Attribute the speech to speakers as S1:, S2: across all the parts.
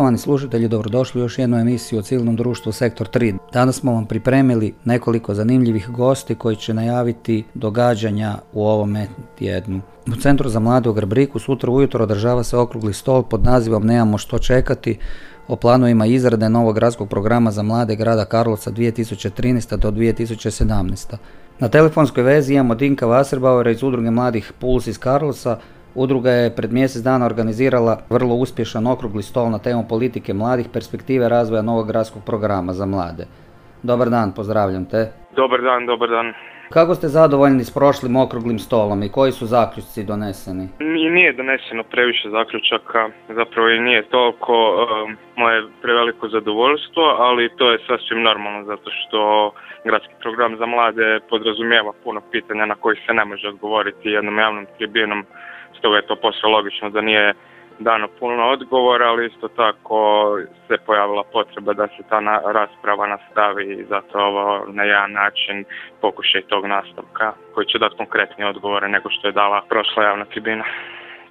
S1: Poštovani slušatelji, dobrodošli u još jednu emisiju o civilnom društvu Sektor 3. Danas smo vam pripremili nekoliko zanimljivih gosti koji će najaviti događanja u ovome tjednu. U Centru za mlade u Grbriku sutra ujutro održava se okrugli stol pod nazivom Nemamo što čekati o planovima izrade novog gradskog programa za mlade grada Karlovca 2013. do 2017. Na telefonskoj vezi imamo Dinka Wasserbauera iz udruge mladih Puls iz Karlovca, Udruga je pred mjesec dana organizirala vrlo uspješan okrugli stol na temu politike mladih, perspektive razvoja novog gradskog programa za mlade. Dobar dan, pozdravljam te.
S2: Dobar dan, dobar dan.
S1: Kako ste zadovoljni s prošlim okruglim stolom i koji su zaključci doneseni?
S2: I nije doneseno previše zaključaka, zapravo i nije toliko um, moje preveliko zadovoljstvo, ali to je sasvim normalno zato što gradski program za mlade podrazumijeva puno pitanja na koji se ne može odgovoriti jednom javnom tribinom stoga je to posve logično da nije dano puno odgovora, ali isto tako se pojavila potreba da se ta rasprava nastavi i zato ovo na jedan način pokušaj tog nastavka koji će dati konkretnije odgovore nego što je dala prošla javna tribina.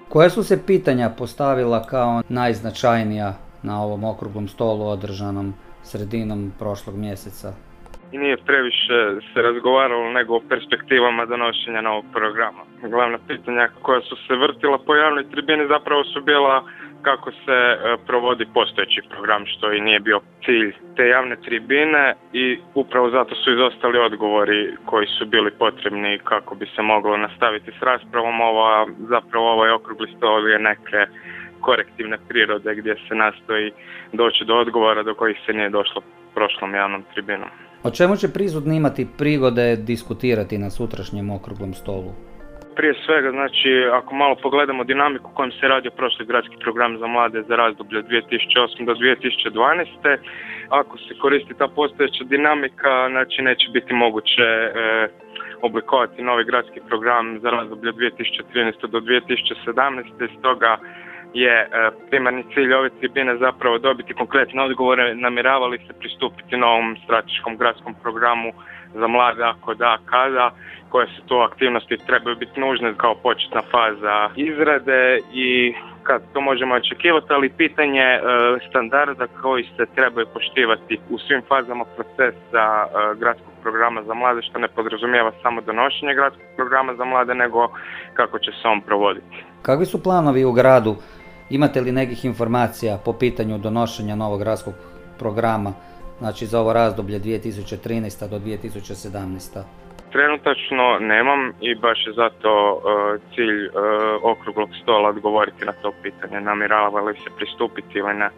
S1: Koja su se pitanja postavila kao najznačajnija na ovom okruglom stolu održanom sredinom prošlog mjeseca?
S2: I nije previše se razgovaralo nego o perspektivama donošenja novog programa. Glavna pitanja koja su se vrtila po javnoj tribini zapravo su bila kako se e, provodi postojeći program što i nije bio cilj te javne tribine i upravo zato su izostali odgovori koji su bili potrebni kako bi se moglo nastaviti s raspravom. Ova, zapravo ovaj okrugli stol je neke korektivne prirode gdje se nastoji doći do odgovora do kojih se nije došlo prošlom javnom tribinom.
S1: O čemu će prizvodni imati prigode diskutirati na sutrašnjem okruglom stolu?
S2: Prije svega, znači, ako malo pogledamo dinamiku kojom se radio prošli gradski program za mlade za razdoblje 2008. do 2012. Ako se koristi ta postojeća dinamika, znači neće biti moguće e, oblikovati novi gradski program za razdoblje 2013. do 2017. Stoga je e, primarni cilj ove tribine zapravo dobiti konkretne odgovore namjeravali se pristupiti novom strateškom gradskom programu za mlade ako da kada koje su to aktivnosti trebaju biti nužne kao početna faza izrade i kad to možemo očekivati, ali pitanje e, standarda koji se trebaju poštivati u svim fazama procesa e, gradskog programa za mlade, što ne podrazumijeva samo donošenje gradskog programa za mlade, nego kako će se on provoditi.
S1: Kakvi su planovi u gradu Imate li nekih informacija po pitanju donošenja novog gradskog programa, znači za ovo razdoblje 2013. do 2017.
S2: Trenutačno nemam i baš je zato uh, cilj uh, okruglog stola odgovoriti na to pitanje, namjerava li se pristupiti ili ne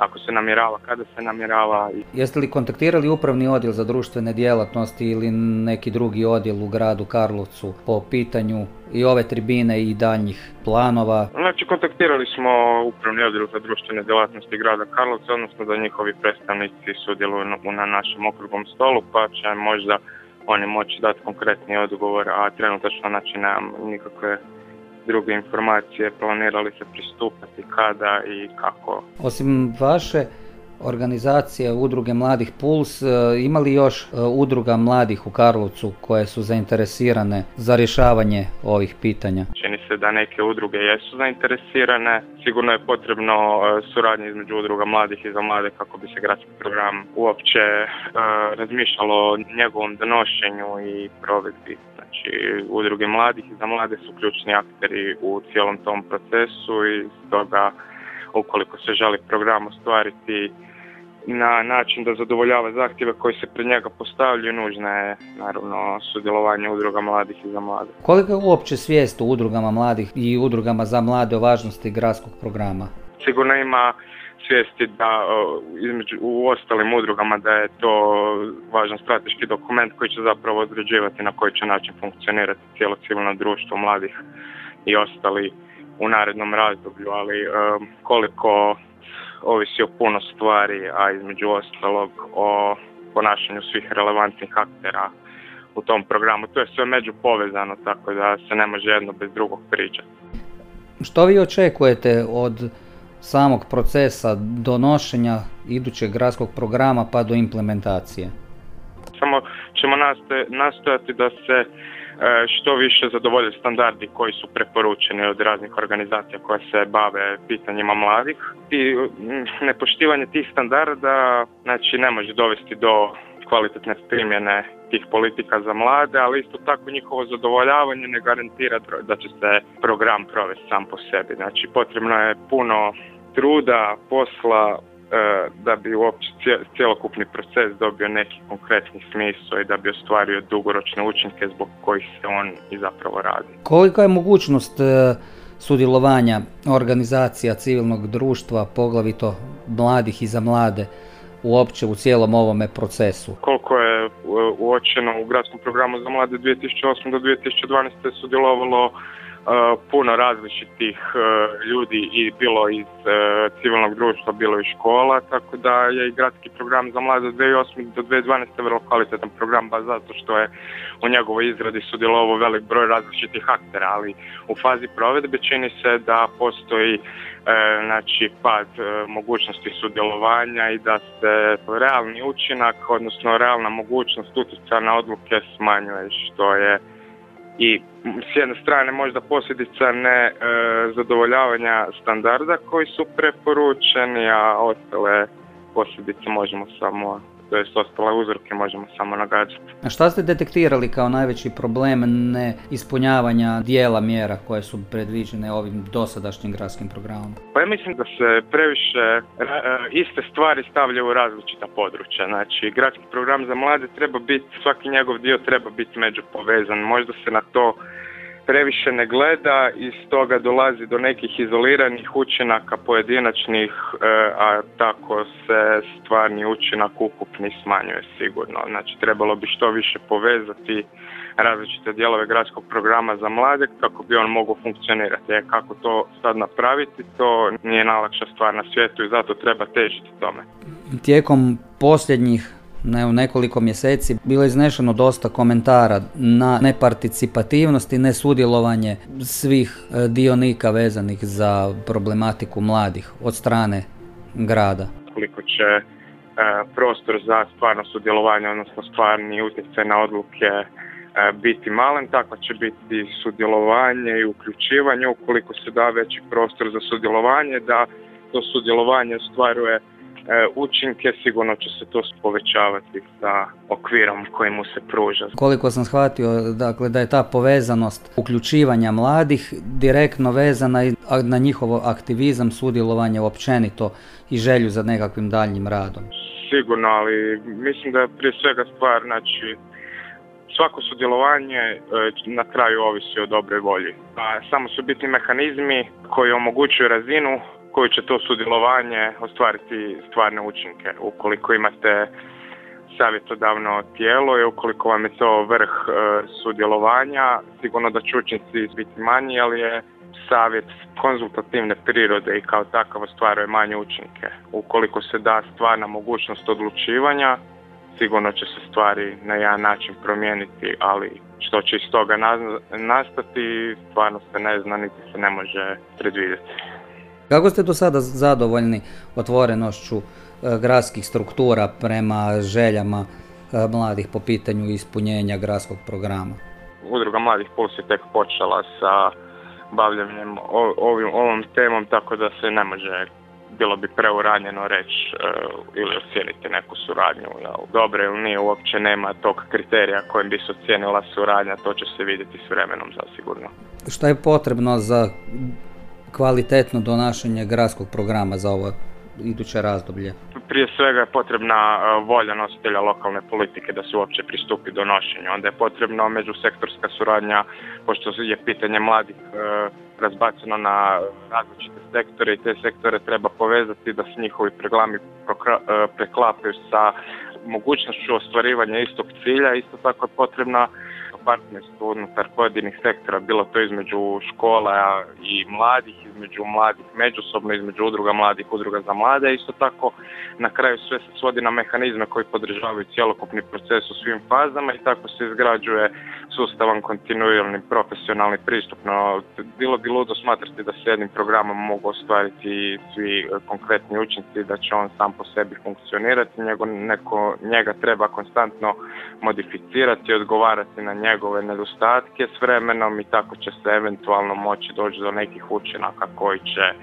S2: ako se namjerava, kada se namjerava.
S1: Jeste li kontaktirali upravni odjel za društvene djelatnosti ili neki drugi odjel u gradu Karlovcu po pitanju i ove tribine i daljnjih planova?
S2: Znači, kontaktirali smo upravni odjel za društvene djelatnosti grada Karlovca, odnosno da njihovi predstavnici sudjeluju na našem okruglom stolu, pa će možda oni moći dati konkretni odgovor, a trenutačno znači nemam nikakve druge informacije, planirali se pristupati kada i kako.
S1: Osim vaše organizacije Udruge Mladih Puls, e, ima li još e, udruga mladih u Karlovcu koje su zainteresirane za rješavanje ovih pitanja?
S2: Čini se da neke udruge jesu zainteresirane. Sigurno je potrebno e, suradnje između udruga mladih i za mlade kako bi se gradski program uopće razmišljalo o njegovom donošenju i provedbi. Znači, udruge mladih i za mlade su ključni akteri u cijelom tom procesu i stoga ukoliko se želi program ostvariti na način da zadovoljava zahtjeve koji se pred njega postavljaju, nužno je naravno sudjelovanje udruga mladih i za mlade.
S1: Koliko je uopće svijest u udrugama mladih i udrugama za mlade o važnosti gradskog programa?
S2: Sigurno ima svijesti da između, u ostalim udrugama da je to važan strateški dokument koji će zapravo određivati na koji će način funkcionirati cijelo civilno društvo mladih i ostali u narednom razdoblju, ali koliko ovisi o puno stvari, a između ostalog o ponašanju svih relevantnih aktera u tom programu. To je sve među povezano, tako da se ne može jedno bez drugog pričati.
S1: Što vi očekujete od samog procesa donošenja idućeg gradskog programa pa do implementacije?
S2: Samo ćemo nastojati da se e, što više zadovolje standardi koji su preporučeni od raznih organizacija koje se bave pitanjima mladih i nepoštivanje tih standarda znači ne može dovesti do kvalitetne primjene tih politika za mlade, ali isto tako njihovo zadovoljavanje ne garantira da će se program provesti sam po sebi. Znači potrebno je puno truda, posla, e, da bi uopće cjelokupni proces dobio neki konkretni smisao i da bi ostvario dugoročne učinke zbog kojih se on i zapravo radi.
S1: Kolika je mogućnost e, sudjelovanja organizacija civilnog društva, poglavito mladih i za mlade, uopće u cijelom ovome procesu?
S2: Koliko je e, uočeno u gradskom programu za mlade 2008. do 2012. sudjelovalo E, puno različitih e, ljudi i bilo iz civilnog društva, bilo iz škola, tako da je i gradski program za mlade od 2008. do 2012. vrlo kvalitetan program, ba zato što je u njegovoj izradi sudjelovao velik broj različitih aktera, ali u fazi provedbe čini se da postoji znači pad mogućnosti sudjelovanja i da se realni učinak, odnosno realna mogućnost utjecaja na odluke smanjuje, što je i s jedne strane možda posljedica ne e, zadovoljavanja standarda koji su preporučeni, a ostale posljedice možemo samo to jest ostale uzroke možemo samo nagađati.
S1: A šta ste detektirali kao najveći problem neispunjavanja dijela mjera koje su predviđene ovim dosadašnjim gradskim programom?
S2: Pa ja mislim da se previše e, iste stvari stavljaju u različita područja. Znači, gradski program za mlade treba biti, svaki njegov dio treba biti međupovezan. Možda se na to previše ne gleda i stoga dolazi do nekih izoliranih učinaka pojedinačnih, e, a tako se stvarni učinak ukupni smanjuje sigurno. Znači trebalo bi što više povezati različite dijelove gradskog programa za mlade kako bi on mogao funkcionirati. E, kako to sad napraviti, to nije najlakša stvar na svijetu i zato treba težiti tome.
S1: Tijekom posljednjih ne, u nekoliko mjeseci bilo je iznešeno dosta komentara na neparticipativnost i nesudjelovanje svih e, dionika vezanih za problematiku mladih od strane grada.
S2: Koliko će e, prostor za stvarno sudjelovanje, odnosno stvarni utjecaj na odluke e, biti malen, tako će biti sudjelovanje i uključivanje ukoliko se da veći prostor za sudjelovanje, da to sudjelovanje ostvaruje E, učinke, sigurno će se to povećavati sa okvirom koji mu se pruža.
S1: Koliko sam shvatio dakle, da je ta povezanost uključivanja mladih direktno vezana na njihovo aktivizam, sudjelovanje općenito i želju za nekakvim daljnjim radom.
S2: Sigurno, ali mislim da je prije svega stvar, znači, svako sudjelovanje e, na kraju ovisi o dobroj volji. A samo su bitni mehanizmi koji omogućuju razinu koji će to sudjelovanje ostvariti stvarne učinke. Ukoliko imate savjetodavno tijelo i ukoliko vam je to vrh e, sudjelovanja, sigurno da će učinci biti manji, ali je savjet konzultativne prirode i kao takav ostvaruje manje učinke. Ukoliko se da stvarna mogućnost odlučivanja, sigurno će se stvari na jedan način promijeniti, ali što će iz toga nastati, stvarno se ne zna, niti se ne može predvidjeti.
S1: Kako ste do sada zadovoljni otvorenošću e, gradskih struktura prema željama e, mladih po pitanju ispunjenja gradskog programa?
S2: Udruga Mladih Puls je tek počela sa bavljanjem ovim, ovom temom, tako da se ne može bilo bi preuranjeno reći uh, ili ocijeniti neku suradnju. Jel, dobro ili nije, uopće nema tog kriterija kojim bi se ocijenila suradnja, to će se vidjeti s vremenom zasigurno.
S1: Šta je potrebno za kvalitetno donašanje gradskog programa za ovo iduće razdoblje?
S2: Prije svega je potrebna e, volja nositelja lokalne politike da se uopće pristupi donošenju. Onda je potrebno međusektorska suradnja, pošto je pitanje mladih e, razbaceno na različite sektore i te sektore treba povezati da se njihovi programi e, preklapaju sa mogućnošću ostvarivanja istog cilja. Isto tako je potrebna partnerstvo unutar pojedinih sektora, bilo to između škola i mladih, između mladih međusobno, između udruga mladih, udruga za mlade. Isto tako na kraju sve se svodi na mehanizme koji podržavaju cjelokupni proces u svim fazama i tako se izgrađuje sustavan, kontinuirani, profesionalni pristup. No, bilo bi ludo smatrati da se jednim programom mogu ostvariti svi konkretni učinci, da će on sam po sebi funkcionirati, njego, neko, njega treba konstantno modificirati, odgovarati na njegove nedostatke s vremenom i tako će se eventualno moći doći do nekih učinaka koji će e,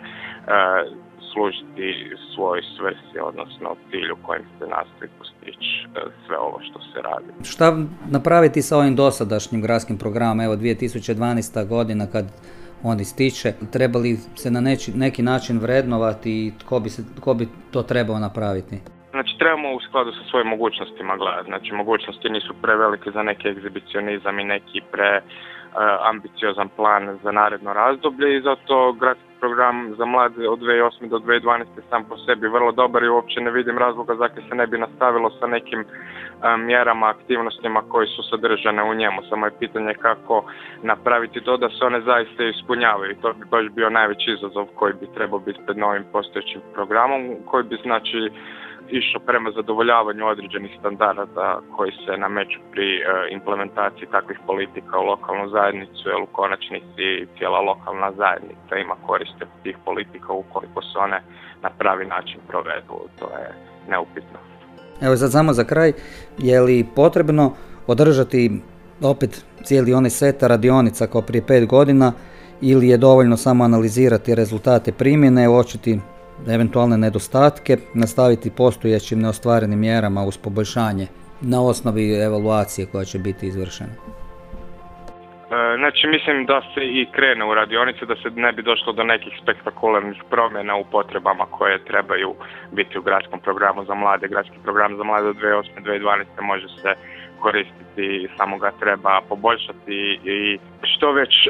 S2: služiti svoj svrsi, odnosno cilju kojim se nastoji postići e, sve ovo što se radi.
S1: Šta napraviti sa ovim dosadašnjim gradskim programom? Evo 2012. godina kad on ističe, trebali se na neki način vrednovati i tko bi, se, tko bi to trebao napraviti?
S2: Znači trebamo u skladu sa svojim mogućnostima gledati. Znači mogućnosti nisu prevelike za neki egzibicionizam i neki pre ambiciozan plan za naredno razdoblje i zato gradski program za mlade od 2008. do 2012. sam po sebi vrlo dobar i uopće ne vidim razloga zakaj se ne bi nastavilo sa nekim mjerama, aktivnostima koje su sadržane u njemu. Samo je pitanje kako napraviti to da se one zaista ispunjavaju. To bi baš bio najveći izazov koji bi trebao biti pred novim postojećim programom koji bi znači išao prema zadovoljavanju određenih standarda koji se nameću pri e, implementaciji takvih politika u lokalnu zajednicu, jer u konačnici cijela lokalna zajednica ima koriste tih politika ukoliko se one na pravi način provedu. To je neupitno.
S1: Evo sad samo za kraj, je li potrebno održati opet cijeli onaj set radionica kao prije pet godina ili je dovoljno samo analizirati rezultate primjene, uočiti eventualne nedostatke, nastaviti postojećim neostvarenim mjerama uz poboljšanje na osnovi evaluacije koja će biti izvršena?
S2: E, znači mislim da se i krene u radionice da se ne bi došlo do nekih spektakularnih promjena u potrebama koje trebaju biti u gradskom programu za mlade. Gradski program za mlade od 2008-2012 može se koristiti, samo ga treba poboljšati i što već e,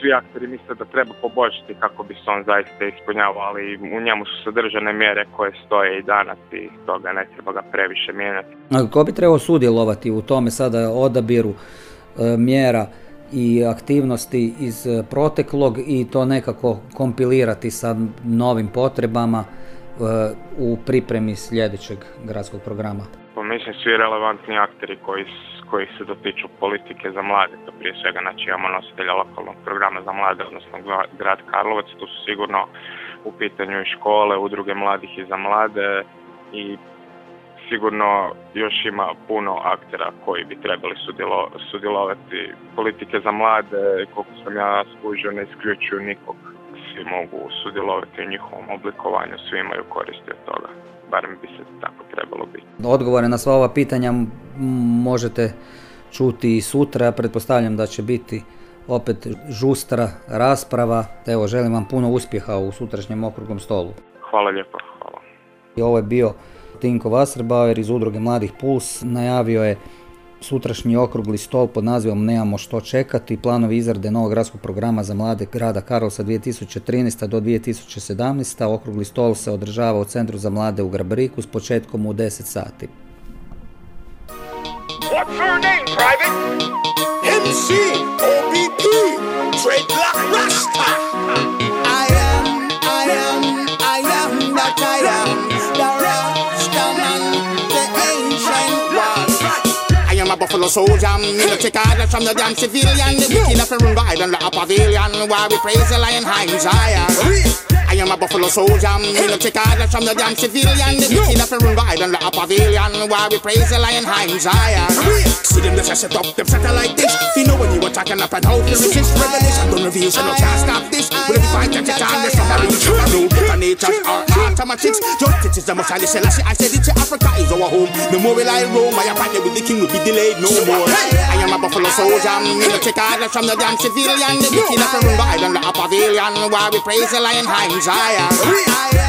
S2: svi aktori misle da treba poboljšati kako bi se on zaista ispunjavao, ali u njemu su sadržane mjere koje stoje i danas i toga ne treba ga previše mijenjati.
S1: A ko bi trebao sudjelovati u tome sada odabiru e, mjera i aktivnosti iz proteklog i to nekako kompilirati sa novim potrebama e, u pripremi sljedećeg gradskog programa?
S2: Mislim svi relevantni akteri koji, koji se dotiču politike za mlade, to prije svega znači imamo nositelja lokalnog programa za mlade, odnosno grad Karlovac, tu su sigurno u pitanju i škole, udruge mladih i za mlade i sigurno još ima puno aktera koji bi trebali sudjelo, sudjelovati. Politike za mlade, koliko sam ja skužio, ne isključuju nikog. Svi mogu sudjelovati u njihovom oblikovanju, svi imaju koristi od toga. Barem bi se tako trebalo biti.
S1: Odgovore na sva ova pitanja možete čuti i sutra. Pretpostavljam da će biti opet žustra rasprava. Evo, želim vam puno uspjeha u sutrašnjem okruglom stolu.
S2: Hvala lijepo. Hvala.
S1: I ovo je bio Tinko Wasserbauer iz udruge Mladih Puls najavio je sutrašnji okrugli stol pod nazivom Nemamo što čekati, planovi izrade novog gradskog programa za mlade grada Karlovsa 2013. do 2017. Okrugli stol se održava u Centru za mlade u Grabriku s početkom u 10 sati. What's her name, Private? MC, OBP, Rasta. Buffalo soldier. Me no take orders from the damn civilian. The wicked of a run ride on the pavilion. While we praise the lion high Zion. I am a buffalo soldier. Mm, me no take orders from the damn civilian. The wicked of a run ride on the pavilion. While we praise the lion high Zion. See them just set up them satellite dish. You know when you were talking up and how to resist revelation. Don't reveal so no can't stop this. Will if fight that you can't some reach. No better natures or automatics. Justice is the most highly Selassie. I said it to Africa is our home. The more we lie roam, my partner with the king will be delayed no more. I am a buffalo soldier. Mm, me no take orders from the damn civilian. The wicked of a run ride on the pavilion. While we praise the lion high Zion.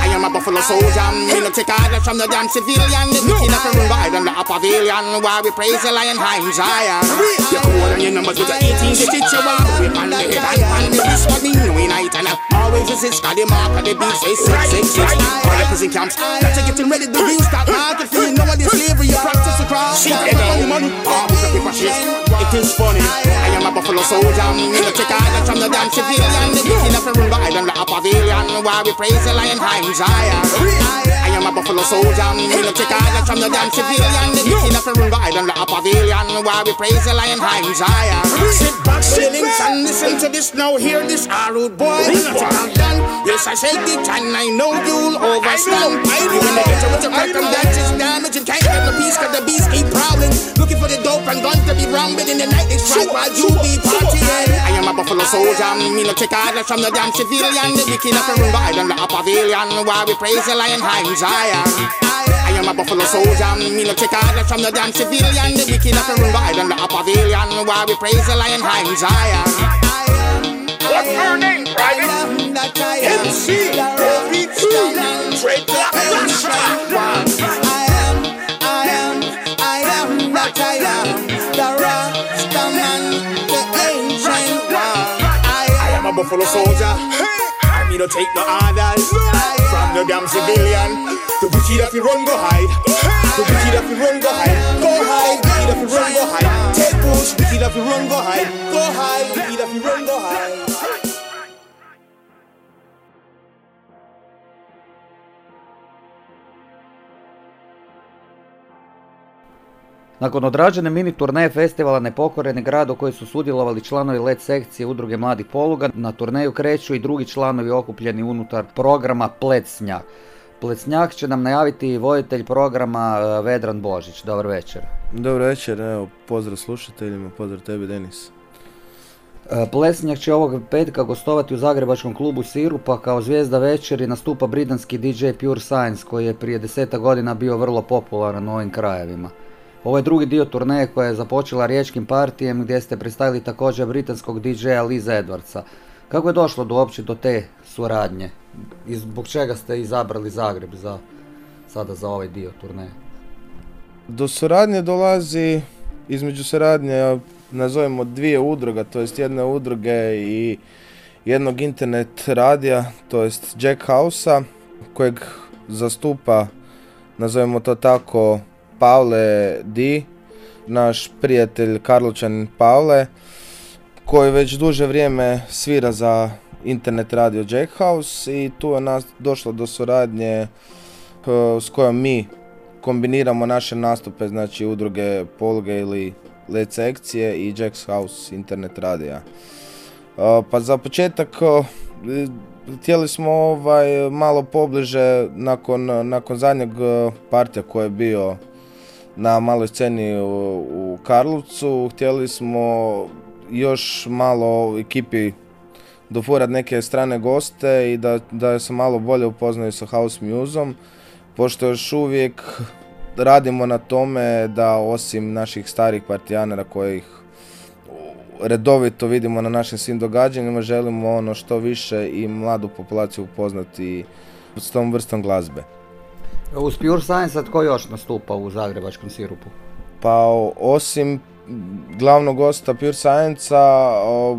S1: I am a buffalo soldier. Me no take orders from the damn civilian. The wicked of a ride on the pavilion while we praise the lion high Zion. You call on your numbers with the 18 digits you want. We on the head and on the wrist for the new night and always resist. Got the mark of the beat say six six six. All the prison camps. That's getting ready to restart market for you know what this slavery you practice across. See, money, money, all the paper shit. It is funny.
S3: I soldier. Me no take orders from the damn civilian. The king of the the island like a pavilion. While we praise the lion high Zion. I am a buffalo soldier. Me no take orders from the damn civilian. The king of the the island like a pavilion. While we praise the lion high Zion. Sit back, feelings, and listen to this now. Hear this, our rude boy. Yes, I said it, and I know you'll overstand. You in the enter with your welcome that is damage. You can't get the peace, cause the beast keep and guns to be wrong, but in the night they strike while you be partying. I am a buffalo soldier, me no take orders from the damn civilian. The wicked of the Rumba Island, the pavilion, while we praise the lion high Zion. I am a buffalo soldier, me no take orders from the damn civilian. The wicked of the Rumba Island, the pavilion, while we praise the lion high Zion.
S2: What's her name, Private?
S3: MC,
S2: Straight
S3: buffalo soldier. I mean, no take no orders from the damn civilian. The wicked if you run, go hide. The wicked if you run, go hide. Go hide. Wicked if you run, go hide. Take push. Wicked if you run, go hide. Go hide. Wicked if you run, go hide.
S1: Nakon odrađene mini turneje festivala Nepokoreni grad u kojoj su sudjelovali članovi LED sekcije udruge Mladih poluga, na turneju kreću i drugi članovi okupljeni unutar programa Plecnjak. Plecnjak će nam najaviti i voditelj programa e, Vedran Božić. Dobar večer.
S4: Dobro večer, evo, pozdrav slušateljima, pozdrav tebi Denis.
S1: E, Plesnjak će ovog petka gostovati u zagrebačkom klubu Sirupa kao zvijezda večeri nastupa britanski DJ Pure Science koji je prije deseta godina bio vrlo popularan u ovim krajevima. Ovo je drugi dio turneje koja je započela riječkim partijem gdje ste predstavili također britanskog DJ-a Liza Edwardsa. Kako je došlo do uopće do te suradnje i zbog čega ste izabrali Zagreb za sada za ovaj dio turneje?
S4: Do suradnje dolazi, između suradnje, nazovemo dvije udruga, to jest jedne udruge i jednog internet radija, to jest Jack House-a, kojeg zastupa, nazovemo to tako, Pavle D, naš prijatelj Karlovčan Pavle, koji već duže vrijeme svira za internet radio Jackhouse i tu je nas došlo do suradnje eh, s kojom mi kombiniramo naše nastupe, znači udruge Polge ili LED sekcije i Jackhouse internet radija. Eh, Pa za početak eh, htjeli smo ovaj malo pobliže nakon, nakon zadnjeg partija koji je bio na maloj sceni u, Karlovcu. Htjeli smo još malo ekipi dofurat neke strane goste i da, da se malo bolje upoznaju sa house museom, pošto još uvijek radimo na tome da osim naših starih partijanera kojih redovito vidimo na našim svim događanjima, želimo ono što više i mladu populaciju upoznati s tom vrstom glazbe.
S1: Uz Pure Science, a tko još nastupa u zagrebačkom Sirupu?
S4: Pa osim glavnog gosta Pure Science-a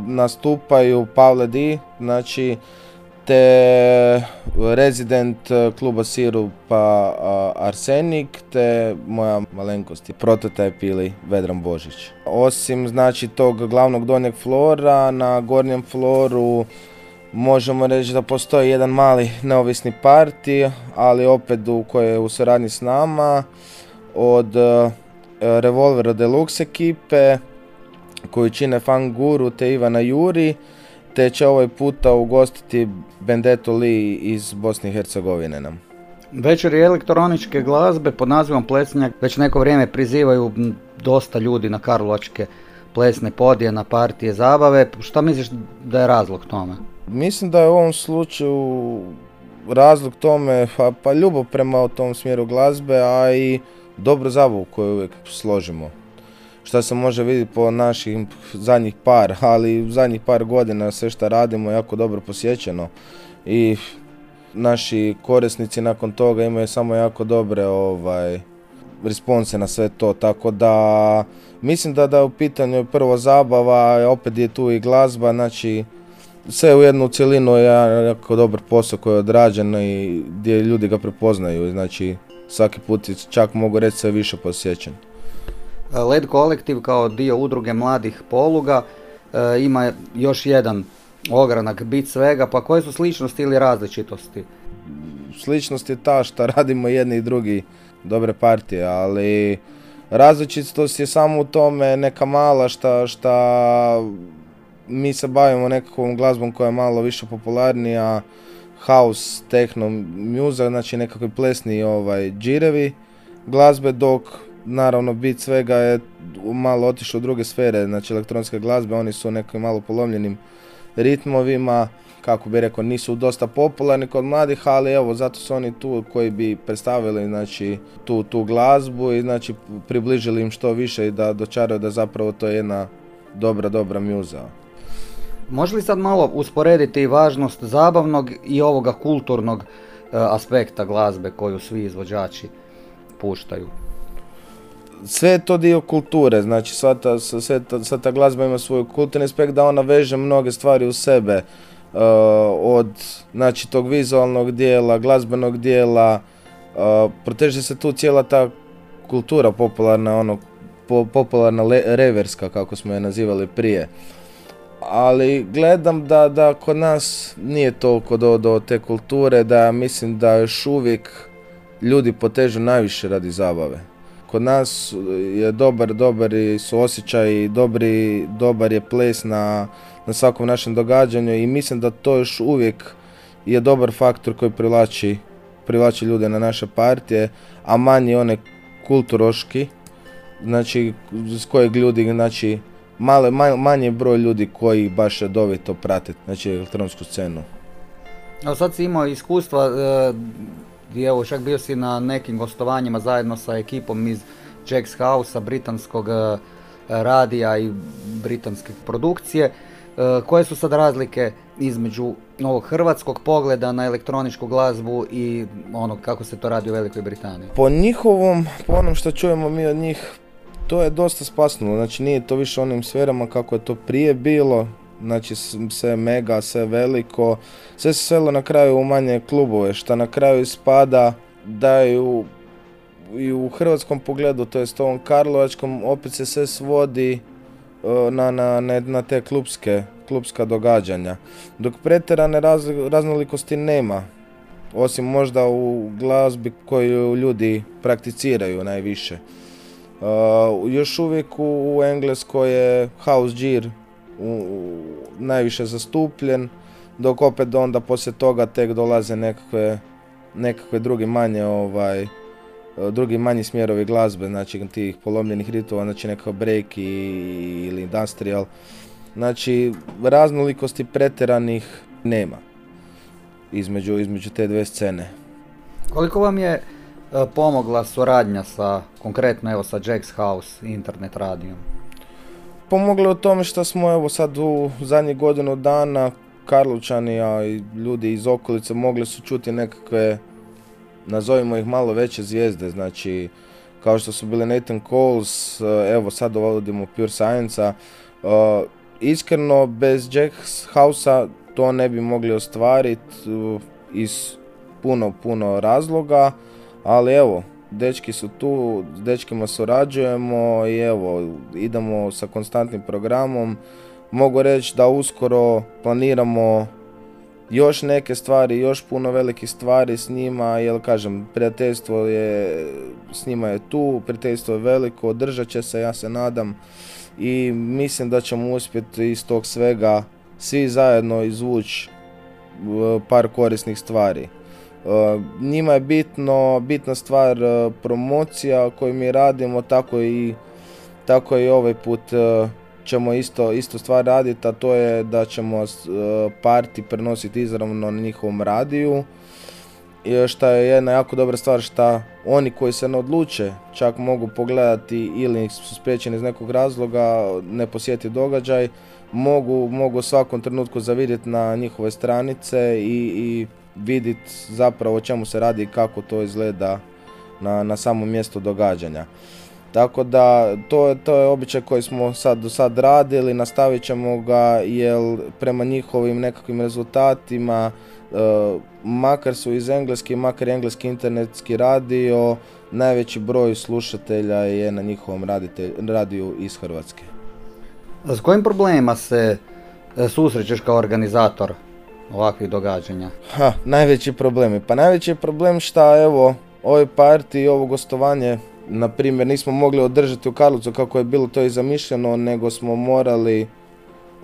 S4: nastupaju Pavle D, znači te rezident kluba Sirupa Arsenik, te moja malenkost je prototype ili Vedran Božić. Osim znači tog glavnog donjeg flora, na gornjem floru možemo reći da postoji jedan mali neovisni parti, ali opet u kojoj je u suradnji s nama od e, Revolvera Deluxe ekipe koju čine Fan Guru te Ivana Juri te će ovaj puta ugostiti Bendeto Lee iz Bosne i Hercegovine nam.
S1: Večeri elektroničke glazbe pod nazivom Plesnjak već neko vrijeme prizivaju dosta ljudi na karlovačke plesne podije, na partije, zabave. Šta misliš da je razlog tome?
S4: Mislim da je u ovom slučaju razlog tome pa, pa ljubav prema tom smjeru glazbe, a i dobru zabavu koju uvijek složimo. Šta se može vidjeti po naših zadnjih par, ali u zadnjih par godina sve što radimo je jako dobro posjećeno i naši korisnici nakon toga imaju samo jako dobre ovaj response na sve to, tako da mislim da da je u pitanju prvo zabava, opet je tu i glazba, znači sve u jednu cjelinu je jako dobar posao koji je odrađen i gdje ljudi ga prepoznaju, znači svaki put čak mogu reći sve više posjećen.
S1: LED kolektiv kao dio udruge mladih poluga e, ima još jedan ogranak bit svega, pa koje su sličnosti ili različitosti?
S4: Sličnost je ta što radimo jedni i drugi dobre partije, ali različitost je samo u tome neka mala šta, šta mi se bavimo nekakvom glazbom koja je malo više popularnija, house, techno, muza, znači nekakvi plesni ovaj, džirevi glazbe, dok naravno bit svega je malo otišao u druge sfere, znači elektronske glazbe, oni su nekim malo polomljenim ritmovima, kako bi rekao, nisu dosta popularni kod mladih, ali evo, zato su oni tu koji bi predstavili znači, tu, tu glazbu i znači približili im što više i da dočaraju da zapravo to je jedna dobra, dobra muza.
S1: Može li sad malo usporediti važnost zabavnog i ovoga kulturnog e, aspekta glazbe koju svi izvođači puštaju?
S4: sve to dio kulture, znači sva ta, sva ta glazba ima svoj kulturni aspekt da ona veže mnoge stvari u sebe. Uh, od znači tog vizualnog dijela, glazbenog dijela, uh, proteže se tu cijela ta kultura popularna, ono, popularna reverska kako smo je nazivali prije. Ali gledam da, da kod nas nije toliko do, do te kulture, da mislim da još uvijek ljudi potežu najviše radi zabave. Kod nas je dobar, dobar su osjećaj, dobri, dobar je ples na, na svakom našem događanju i mislim da to još uvijek je dobar faktor koji privlači, privlači ljude na naše partije, a manje one kulturoški, znači s kojeg ljudi, znači male, manje broj ljudi koji baš redovito prate znači elektronsku scenu.
S1: A sad si imao iskustva e, evo čak bio si na nekim gostovanjima zajedno sa ekipom iz Jack's House-a, britanskog e, radija i britanske produkcije. E, koje su sad razlike između ovog hrvatskog pogleda na elektroničku glazbu i ono kako se to radi u Velikoj Britaniji?
S4: Po njihovom, po onom što čujemo mi od njih, to je dosta spasnulo. Znači nije to više onim sferama kako je to prije bilo znači sve mega, sve veliko, sve se svelo na kraju u manje klubove, što na kraju ispada da i u, i u hrvatskom pogledu, to jest ovom karlovačkom, opet se sve svodi e, na, na, na te klubske, klubska događanja. Dok pretjerane raznolikosti nema, osim možda u glazbi koju ljudi prakticiraju najviše. Uh, još uvijek u, u Engleskoj je house gear najviše zastupljen, dok opet onda poslije toga tek dolaze nekakve, nekakve drugi manje ovaj, drugi manji smjerovi glazbe, znači tih polomljenih ritova, znači nekakav break i, ili industrial. Znači raznolikosti pretjeranih nema između, između te dve scene.
S1: Koliko vam je pomogla suradnja sa, konkretno evo sa Jack's House internet radijom?
S4: pomogli u tome što smo evo sad u zadnjih godinu dana Karlovčani, a i ljudi iz okolice mogli su čuti nekakve, nazovimo ih malo veće zvijezde, znači kao što su bili Nathan Coles, evo sad dovodimo Pure Science-a. Iskreno, bez Jack House-a to ne bi mogli ostvariti iz puno, puno razloga, ali evo, dečki su tu, s dečkima surađujemo i evo, idemo sa konstantnim programom. Mogu reći da uskoro planiramo još neke stvari, još puno velikih stvari s njima, jer kažem, prijateljstvo je, s njima je tu, prijateljstvo je veliko, održat će se, ja se nadam i mislim da ćemo uspjeti iz tog svega svi zajedno izvući e, par korisnih stvari. E, njima je bitno, bitna stvar e, promocija koju mi radimo, tako i, tako i ovaj put e, ćemo isto, isto stvar raditi, a to je da ćemo parti prenositi izravno na njihovom radiju. Što je jedna jako dobra stvar što oni koji se ne odluče čak mogu pogledati ili su spriječeni iz nekog razloga ne posjeti događaj, mogu, mogu u svakom trenutku zavidjeti na njihove stranice i, i vidjeti zapravo o čemu se radi i kako to izgleda na, na samom mjestu događanja. Tako da to, to je običaj koji smo sad do sad radili, nastavit ćemo ga jer prema njihovim nekakvim rezultatima e, makar su iz engleski, makar engleski internetski radio, najveći broj slušatelja je na njihovom radiju iz Hrvatske.
S1: S kojim problemima se e, susrećeš kao organizator ovakvih događanja?
S4: Ha, najveći problemi. Pa najveći problem šta evo, ovoj partiji i ovo gostovanje, na primjer, nismo mogli održati u Karlovcu kako je bilo to i zamišljeno, nego smo morali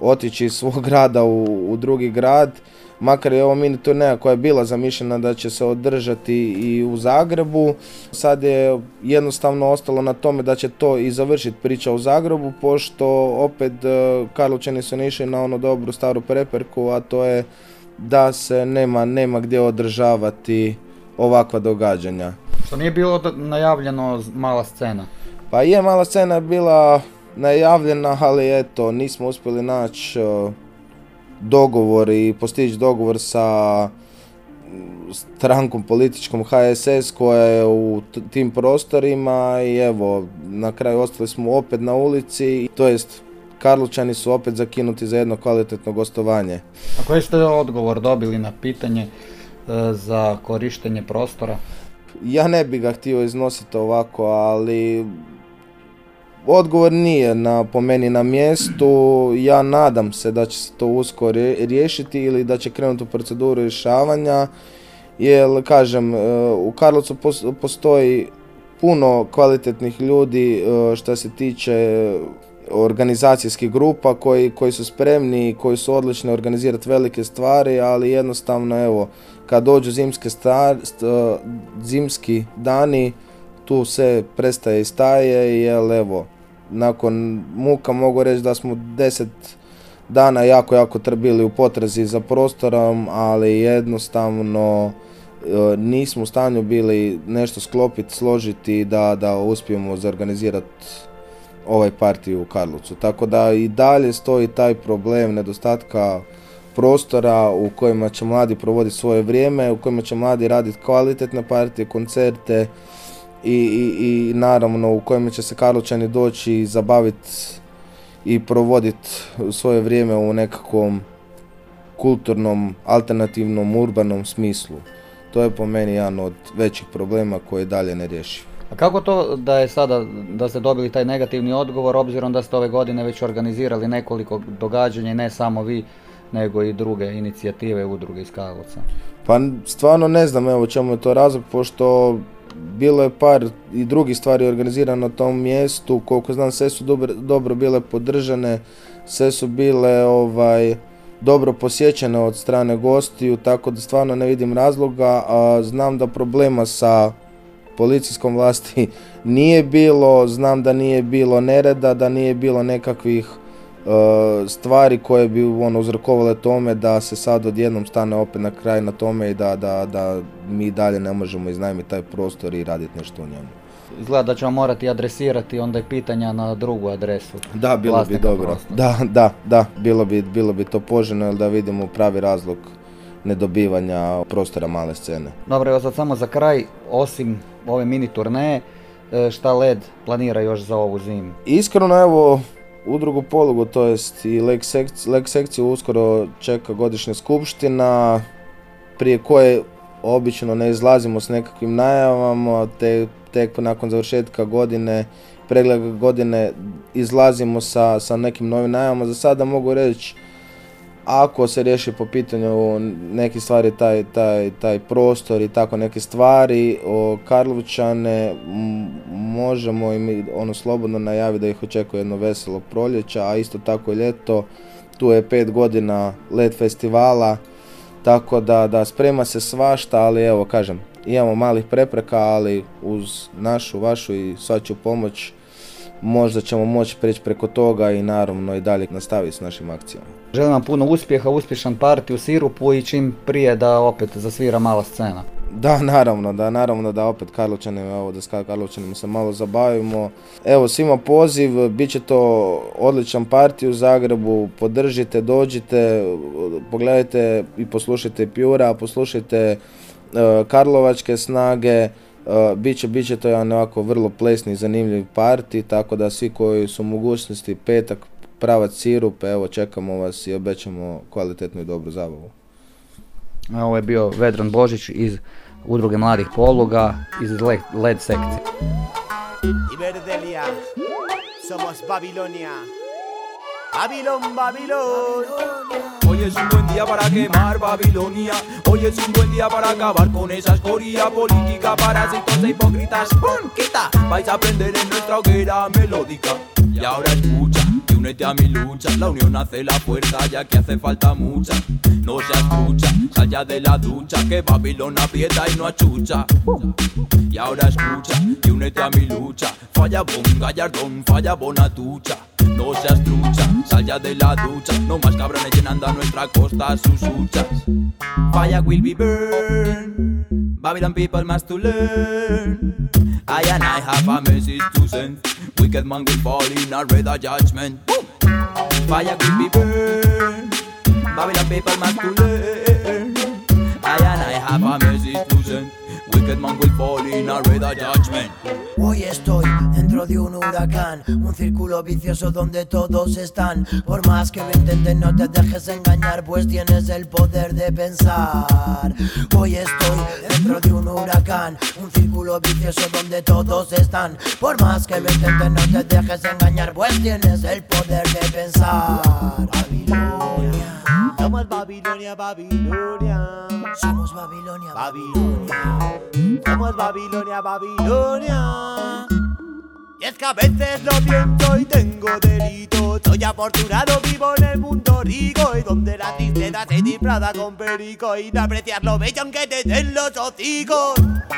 S4: otići iz svog grada u, u drugi grad. Makar je ovo mini turneja koja je bila zamišljena da će se održati i u Zagrebu. Sad je jednostavno ostalo na tome da će to i završiti priča u Zagrebu, pošto opet e, Karlovčani su išli na onu dobru staru preperku, a to je da se nema, nema gdje održavati ovakva događanja.
S1: Što nije bilo najavljeno mala scena.
S4: Pa je mala scena bila najavljena, ali eto, nismo uspjeli naći dogovor i postići dogovor sa mm, strankom političkom HSS koja je u tim prostorima i evo, na kraju ostali smo opet na ulici, to jest Karlovčani su opet zakinuti za jedno kvalitetno gostovanje.
S1: A koji ste odgovor dobili na pitanje e, za korištenje prostora?
S4: Ja ne bi ga htio iznositi ovako, ali odgovor nije na, po meni na mjestu. Ja nadam se da će se to uskoro rje- riješiti ili da će krenuti u proceduru rješavanja. Jer, kažem, e, u Karlovcu pos- postoji puno kvalitetnih ljudi e, što se tiče organizacijskih grupa koji, koji su spremni i koji su odlični organizirati velike stvari, ali jednostavno evo, kad dođu zimske star, st- zimski dani, tu se prestaje i staje, jer evo, nakon muka mogu reći da smo 10 dana jako, jako trbili u potrazi za prostorom, ali jednostavno e, nismo u stanju bili nešto sklopiti, složiti da, da uspijemo zorganizirati ovaj partiju u Karlovcu. Tako da i dalje stoji taj problem nedostatka prostora u kojima će mladi provoditi svoje vrijeme, u kojima će mladi raditi kvalitetne partije, koncerte i, i, i naravno u kojima će se Karlovčani doći i zabaviti i provoditi svoje vrijeme u nekakvom kulturnom, alternativnom, urbanom smislu. To je po meni jedan od većih problema koji dalje ne riješi.
S1: A kako to da je sada, da ste dobili taj negativni odgovor, obzirom da ste ove godine već organizirali nekoliko događanja ne samo vi, nego i druge inicijative, udruge iz Karlovca?
S4: Pa stvarno ne znam evo čemu je to razlog, pošto bilo je par i drugih stvari organizirano na tom mjestu, koliko znam sve su dobro, dobro bile podržane, sve su bile ovaj dobro posjećene od strane gostiju, tako da stvarno ne vidim razloga, a znam da problema sa policijskom vlasti nije bilo, znam da nije bilo nereda, da nije bilo nekakvih e, stvari koje bi ono uzrokovale tome da se sad odjednom stane opet na kraj na tome i da, da, da mi dalje ne možemo iznajmiti taj prostor i raditi nešto u njemu.
S1: Izgleda da ćemo morati adresirati onda i pitanja na drugu adresu.
S4: Da, bilo bi dobro.
S1: prostora.
S4: Da, da, da, bilo bi, bilo bi to poželjno jer da vidimo pravi razlog nedobivanja prostora male scene.
S1: Dobro, evo sad samo za kraj, osim ove mini turneje, e, šta LED planira još za ovu zimu?
S4: Iskreno, evo, u drugu polugu, to jest i leg, sekc- leg sekciju uskoro čeka godišnja skupština, prije koje obično ne izlazimo s nekakvim najavama, te tek nakon završetka godine, pregleda godine, izlazimo sa, sa nekim novim najavama. Za sada mogu reći, ako se riješi po pitanju nekih stvari, taj, taj, taj prostor i tako neke stvari, o Karlovčane m- možemo im ono slobodno najaviti da ih očekuje jedno veselo proljeća, a isto tako ljeto. Tu je pet godina let festivala, tako da, da sprema se svašta, ali evo kažem, imamo malih prepreka, ali uz našu, vašu i svačiju pomoć možda ćemo moći preći preko toga i naravno i dalje nastaviti s našim akcijama.
S1: Želim vam puno uspjeha, uspješan parti u Sirupu i čim prije da opet zasvira mala scena.
S4: Da, naravno, da, naravno da opet Karlovčanima, evo da s Karlovčanima se malo zabavimo. Evo, svima poziv, bit će to odličan partij u Zagrebu, podržite, dođite, pogledajte i poslušajte Pjura, poslušajte e, Karlovačke snage, Uh, biće, biće to jedan ovako vrlo plesni i zanimljiv parti, tako da svi koji su mogućnosti petak pravac sirup, evo čekamo vas i obećamo kvalitetnu i dobru zabavu.
S1: Ovo je bio Vedran Božić iz Udruge mladih poluga iz Le- LED sekcije.
S5: Iberdelia, somos Babilonia. Babilón, Babilón. Hoy es un buen día para quemar Babilonia. Hoy es un buen día para acabar con esa escoria política, parásitos e hipócritas. ¡Pum! ¡Quita! Vais a aprender en nuestra hoguera melódica. Y ahora escucha, y únete a mi lucha. La unión hace la fuerza, ya que hace falta mucha. No se escucha, sal ya de la ducha, que Babilón aprieta y no achucha. Y ahora escucha, y únete a mi lucha. Falla bon, gallardón, falla bonatucha. No seas trucha, sal ya de la ducha. No más cabrones llenando a nuestra costa sus huchas. Fire will be burned. Babylon people must to learn. I and I have a message to send. Wicked man will fall in a red judgment. Boom. Fire will be burned. Babylon people must to.
S6: Hoy estoy dentro de un huracán, un círculo vicioso donde todos están. Por más que lo intenten, no te dejes engañar, pues tienes el poder de pensar. Hoy estoy dentro de un huracán, un círculo vicioso donde todos están. Por más que lo intenten, no te dejes engañar, pues tienes el poder de pensar.
S5: Somos Babilonia, Babilonia.
S6: somos Babilonia, Babilonia.
S5: Somos Babilonia, Babilonia. Y es que a veces lo pienso y tengo delito. Soy afortunado, vivo en el mundo rico. Y donde la tristeza se disfraza con perico. Y no apreciar lo bello aunque te den los hocicos.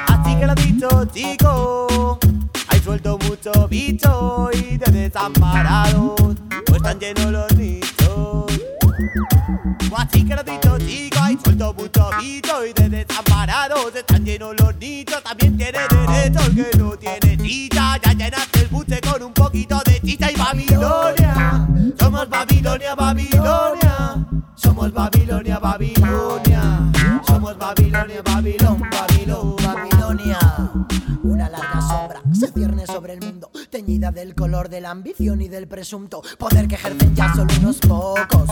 S5: Así que lo dicho, chico. Hay suelto mucho bicho y de desamparados. Pues están llenos los nichos. Así que lo dicho, chico, hay suelto mucho bicho y de desamparados están llenos los nichos. También tiene derecho el que no tiene chicha. Ya llenaste el buche con un poquito de chicha y Babilonia. Somos Babilonia, Babilonia. Somos Babilonia, Babilonia. Somos Babilonia, Babilón, Babilón,
S6: Babilonia. Una larga sombra se cierne sobre el mundo, teñida del color de la ambición y del presunto poder que ejercen ya solo unos pocos.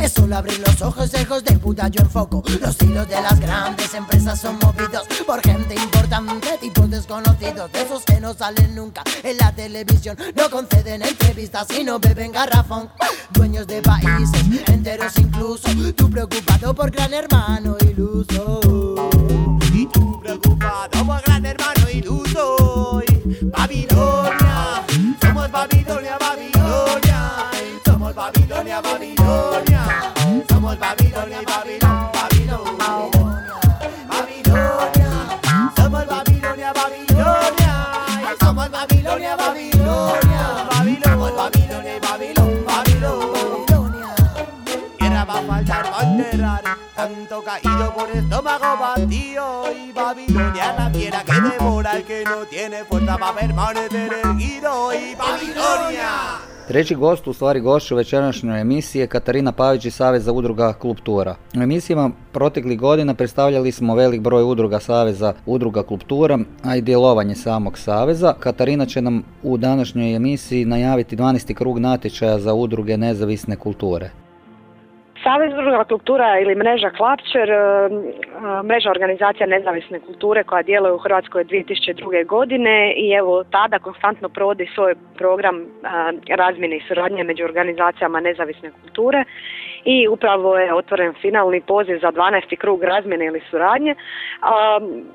S6: Es solo abrir los ojos, hijos de puta, yo enfoco. Los hilos de las grandes empresas son movidos por gente importante, tipos desconocidos, de esos que no salen nunca en la televisión. No conceden entrevistas y no beben garrafón. Dueños de países enteros incluso, tú preocupado por gran hermano iluso.
S5: Babilonia, Babilonia. Somos Babilonia, Babilón, Babilón. Babilonia, somos Babilonia, Babilonia. Y Somos Babilonia, Babilonia. Somos Babilonia y Babilón.
S6: Babilonia.
S5: Tierra va a faltar enterrar Tanto caído por estómago vacío Y Babilonia la fiera que devora El que no tiene fuerza para permanecer erguido Y Babilonia
S1: Treći gost, u stvari gošću večerašnje emisije, je Katarina Pavić iz Saveza udruga Klub Tura. U emisijama proteklih godina predstavljali smo velik broj udruga Saveza udruga Klub Tura, a i djelovanje samog Saveza. Katarina će nam u današnjoj emisiji najaviti 12. krug natječaja za udruge nezavisne kulture.
S7: Savez kultura ili mreža Klapčer, e, e, mreža organizacija nezavisne kulture koja djeluje u Hrvatskoj od 2002. godine i evo tada konstantno provodi svoj program e, razmjene i suradnje među organizacijama nezavisne kulture i upravo je otvoren finalni poziv za 12. krug razmjene ili suradnje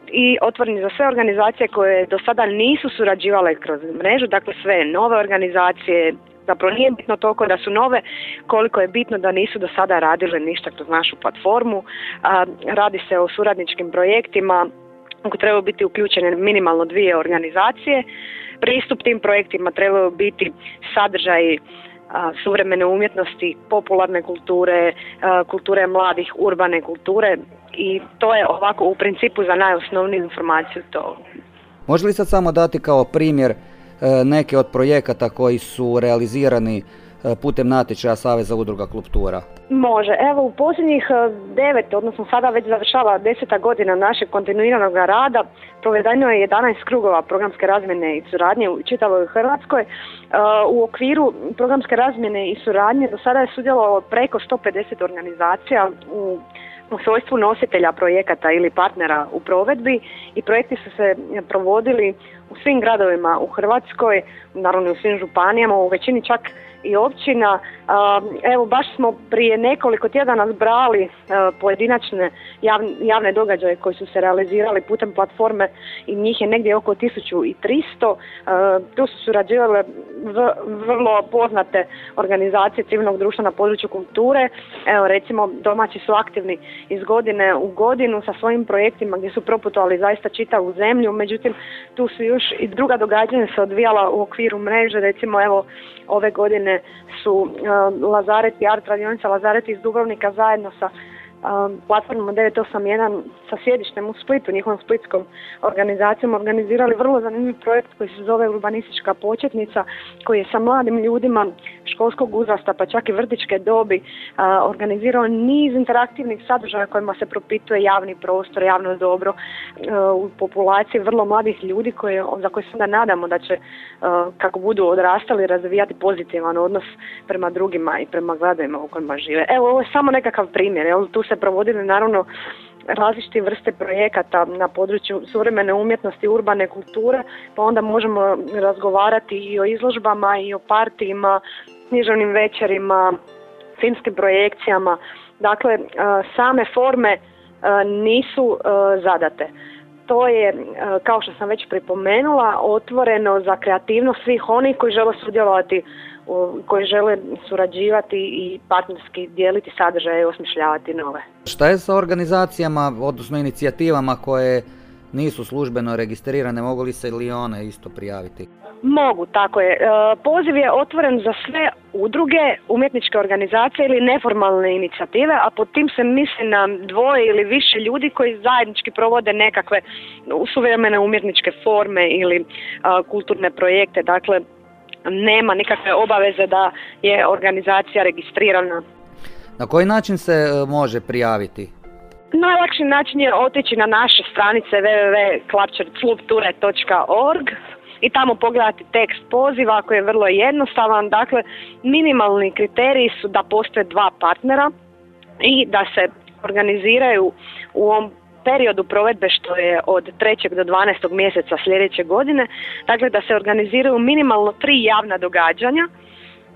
S7: i otvoren je za sve organizacije koje do sada nisu surađivale kroz mrežu, dakle sve nove organizacije, Zapravo nije bitno toliko da su nove, koliko je bitno da nisu do sada radile ništa kroz našu platformu. Radi se o suradničkim projektima koje trebaju biti uključene minimalno dvije organizacije. Pristup tim projektima trebaju biti sadržaji suvremene umjetnosti, popularne kulture, kulture mladih, urbane kulture i to je ovako u principu za najosnovniju informaciju to.
S1: Može li sad samo dati kao primjer neke od projekata koji su realizirani e, putem natječaja Saveza udruga Klub Tura?
S7: Može. Evo u posljednjih e, devet, odnosno sada već završava deseta godina našeg kontinuiranog rada, provedeno je 11 krugova programske razmjene i suradnje u čitavoj Hrvatskoj. E, U okviru programske razmjene i suradnje do sada je sudjelovalo preko 150 organizacija u u svojstvu nositelja projekata ili partnera u provedbi i projekti su se provodili u svim gradovima u Hrvatskoj, naravno u svim županijama, u većini čak i općina. Evo baš smo prije nekoliko tjedana zbrali pojedinačne javne događaje koji su se realizirali putem platforme i njih je negdje oko 1300. Tu su surađivale vrlo poznate organizacije civilnog društva na području kulture. Evo recimo domaći su aktivni iz godine u godinu sa svojim projektima gdje su proputovali zaista čitavu zemlju. Međutim, tu su još i druga događanja se odvijala u okviru mreže. Recimo evo ove godine su uh, Lazaret i Art radionica Lazaret iz Dubrovnika zajedno sa platformom 981 sa sjedištem u Splitu, njihovom splitskom organizacijom, organizirali vrlo zanimljiv projekt koji se zove Urbanistička početnica, koji je sa mladim ljudima školskog uzrasta, pa čak i vrtičke dobi, organizirao niz interaktivnih sadržaja kojima se propituje javni prostor, javno dobro u populaciji vrlo mladih ljudi koje, za koje se onda nadamo da će, kako budu odrastali, razvijati pozitivan odnos prema drugima i prema gradovima u kojima žive. Evo, ovo je samo nekakav primjer, jel? tu se provodili naravno različite vrste projekata na području suvremene umjetnosti, urbane kulture, pa onda možemo razgovarati i o izložbama i o partijima, književnim večerima, filmskim projekcijama. Dakle, same forme nisu zadate. To je, kao što sam već pripomenula, otvoreno za kreativnost svih onih koji žele sudjelovati koji žele surađivati i partnerski dijeliti sadržaje i osmišljavati nove.
S1: Šta je sa organizacijama, odnosno inicijativama koje nisu službeno registrirane, mogu li se ili one isto prijaviti?
S7: Mogu, tako je. E, poziv je otvoren za sve udruge, umjetničke organizacije ili neformalne inicijative, a pod tim se misli na dvoje ili više ljudi koji zajednički provode nekakve suvremene umjetničke forme ili e, kulturne projekte. Dakle, nema nikakve obaveze da je organizacija registrirana.
S1: Na koji način se e, može prijaviti?
S7: Najlakši način je otići na naše stranice www.klapčerclubture.org i tamo pogledati tekst poziva koji je vrlo jednostavan. Dakle, minimalni kriteriji su da postoje dva partnera i da se organiziraju u ovom periodu provedbe što je od 3. do 12. mjeseca sljedeće godine, dakle da se organiziraju minimalno tri javna događanja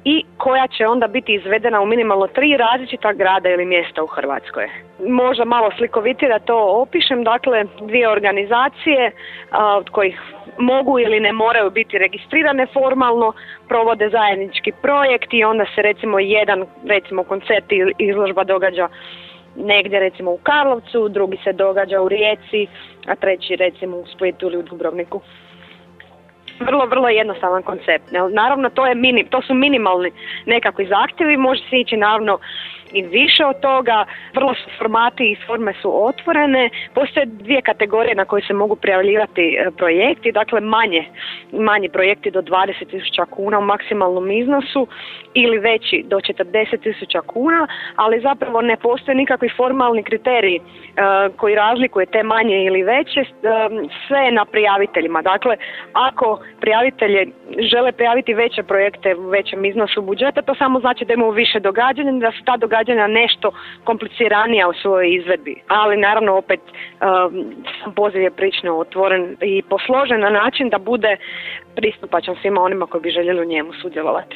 S7: i koja će onda biti izvedena u minimalno tri različita grada ili mjesta u Hrvatskoj. Možda malo slikovitije da to opišem, dakle dvije organizacije od kojih mogu ili ne moraju biti registrirane formalno, provode zajednički projekt i onda se recimo jedan recimo koncert ili izložba događa negdje recimo u Karlovcu, drugi se događa u Rijeci, a treći recimo u Splitu ili u Dubrovniku. Vrlo, vrlo jednostavan koncept. Naravno, to, je mini, to su minimalni nekakvi zahtjevi, može se ići naravno i više od toga, vrlo su formati i forme su otvorene, postoje dvije kategorije na koje se mogu prijavljivati e, projekti, dakle manje, manji projekti do 20.000 kuna u maksimalnom iznosu ili veći do 40.000 kuna, ali zapravo ne postoje nikakvi formalni kriteriji e, koji razlikuje te manje ili veće, e, sve je na prijaviteljima. Dakle, ako prijavitelji žele prijaviti veće projekte u većem iznosu budžeta, to samo znači da imamo više događanja, da su ta događanja nešto kompliciranija u svojoj izvedbi. Ali naravno opet um, poziv je prično otvoren i posložen na način da bude pristupačan svima onima koji bi željeli u njemu sudjelovati.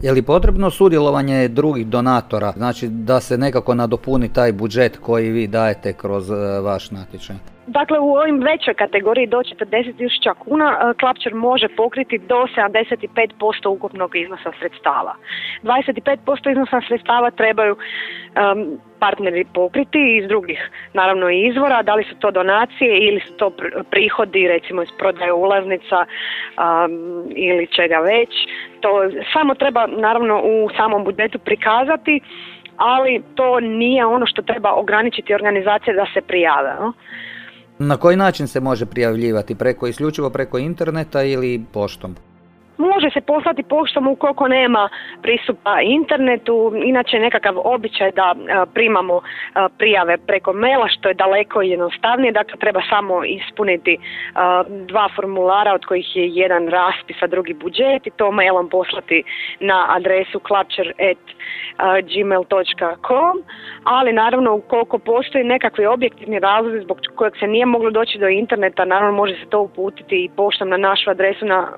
S1: Je li potrebno sudjelovanje drugih donatora, znači da se nekako nadopuni taj budžet koji vi dajete kroz uh, vaš natječaj?
S7: Dakle, u ovim većoj kategoriji do 40.000 kuna Klapčer može pokriti do 75% ukupnog iznosa sredstava. 25% iznosa sredstava trebaju partneri pokriti iz drugih naravno izvora, da li su to donacije ili su to prihodi recimo iz prodaje ulaznica ili čega već. To samo treba naravno u samom budžetu prikazati, ali to nije ono što treba ograničiti organizacije da se prijave. No?
S1: Na koji način se može prijavljivati? Preko isključivo preko interneta ili poštom?
S7: Može se poslati poštom ukoliko nema pristupa internetu, inače nekakav običaj da primamo prijave preko maila što je daleko jednostavnije, dakle treba samo ispuniti dva formulara od kojih je jedan raspis, a drugi budžet i to mailom poslati na adresu klapčer.gmail.com ali naravno ukoliko postoji nekakvi objektivni razlozi zbog kojeg se nije moglo doći do interneta, naravno može se to uputiti i poštom na našu adresu na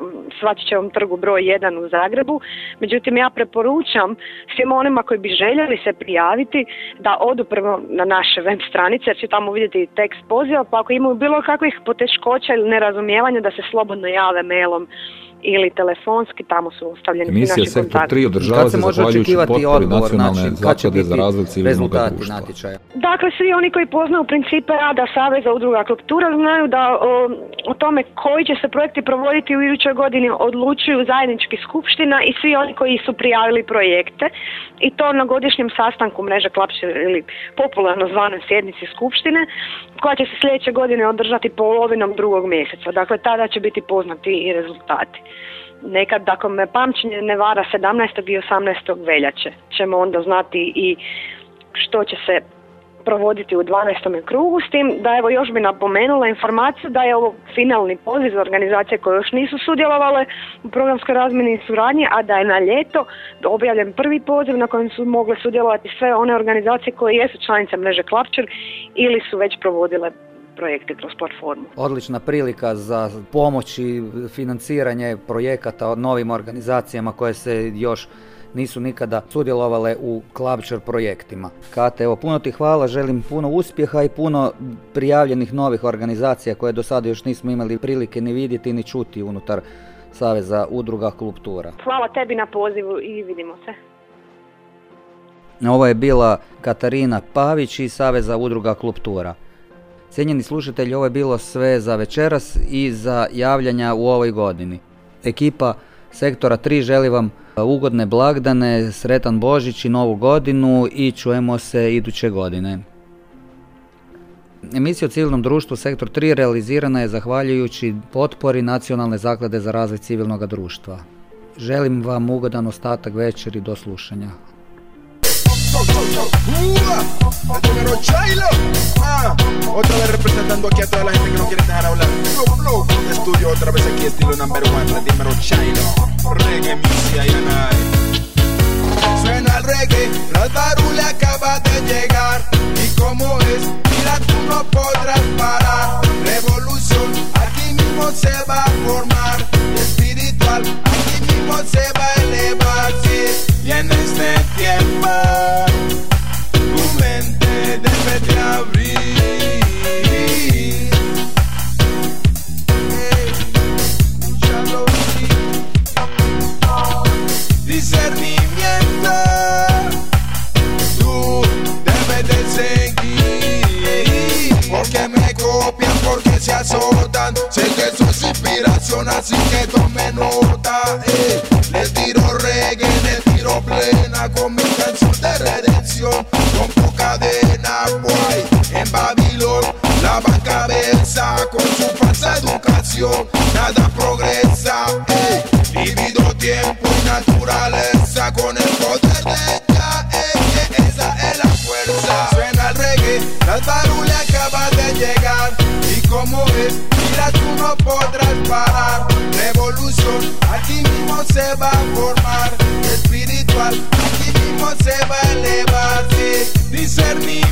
S7: svači će vam Markovom trgu broj 1 u Zagrebu. Međutim, ja preporučam svim onima koji bi željeli se prijaviti da odu prvo na naše web stranice jer će tamo vidjeti tekst poziva, pa ako imaju bilo kakvih poteškoća ili nerazumijevanja da se slobodno jave mailom ili telefonski, tamo su ostavljeni
S8: Emisija
S7: naši
S8: Sektor
S7: kontakti.
S8: 3 održava
S1: Kad
S8: se
S1: može
S8: zahvaljujući
S1: očekivati
S8: potpori
S1: odgovor,
S8: nacionalne
S1: znači kad će
S8: zaklade
S1: biti
S8: za razvoj civilnog
S1: rezultati
S8: društva.
S1: natječaja?
S7: Dakle, svi oni koji poznaju principe rada Saveza udruga kultura znaju da o, o tome koji će se projekti provoditi u idućoj godini odlučuju zajednički skupština i svi oni koji su prijavili projekte i to na godišnjem sastanku mreže Klapše ili popularno zvanoj sjednici skupštine koja će se sljedeće godine održati polovinom drugog mjeseca. Dakle, tada će biti poznati i rezultati. Nekad, ako me pamćenje ne vara, 17. i 18. veljače ćemo onda znati i što će se provoditi u 12. krugu, s tim da evo još bi napomenula informaciju da je ovo finalni poziv za organizacije koje još nisu sudjelovale u programskoj razmjeni i suradnji, a da je na ljeto objavljen prvi poziv na kojem su mogle sudjelovati sve one organizacije koje jesu članice mreže Klapčer ili su već provodile projekte kroz platformu.
S1: Odlična prilika za pomoć i financiranje projekata od novim organizacijama koje se još nisu nikada sudjelovale u Clubcher projektima. Kate, evo puno ti hvala, želim puno uspjeha i puno prijavljenih novih organizacija koje do sada još nismo imali prilike ni vidjeti ni čuti unutar Saveza udruga Klubtura.
S7: Hvala tebi na pozivu i vidimo se.
S1: Ovo je bila Katarina Pavić iz Saveza udruga Klubtura. Cijenjeni slušatelji, ovo je bilo sve za večeras i za javljanja u ovoj godini. Ekipa Sektora 3 želi vam ugodne blagdane, sretan Božić i novu godinu i čujemo se iduće godine. Emisija o civilnom društvu Sektor 3 realizirana je zahvaljujući potpori Nacionalne zaklade za razvoj civilnog društva. Želim vam ugodan ostatak večeri do slušanja.
S9: Aquí a toda la gente que no quiere dejar hablar. Flow, otra vez aquí estilo number one. El número Chilo. Reggae, misia y. Suena el reggae, la barula acaba de llegar. Y como es, mira tú no podrás parar. Revolución, aquí mismo se va a formar. Espiritual, aquí mismo se va a elevar. Sí, y en este tiempo tu mente debe de abrir discernimiento. Tú déme de seguir porque me copian porque se azotan. Sé que soy inspiración así que tome nota. Eh, le tiro reggae le tiro plena con mi canción de redención. La van cabeza con su falsa educación. Nada progresa. Divido tiempo y naturaleza con el poder de ella, esa es la fuerza. Suena el reggae, la barula acaba de llegar. Y como es, mira tú no podrás parar. Revolución, aquí mismo se va a formar. Espiritual, aquí mismo se va a elevar. Sí, discernimiento,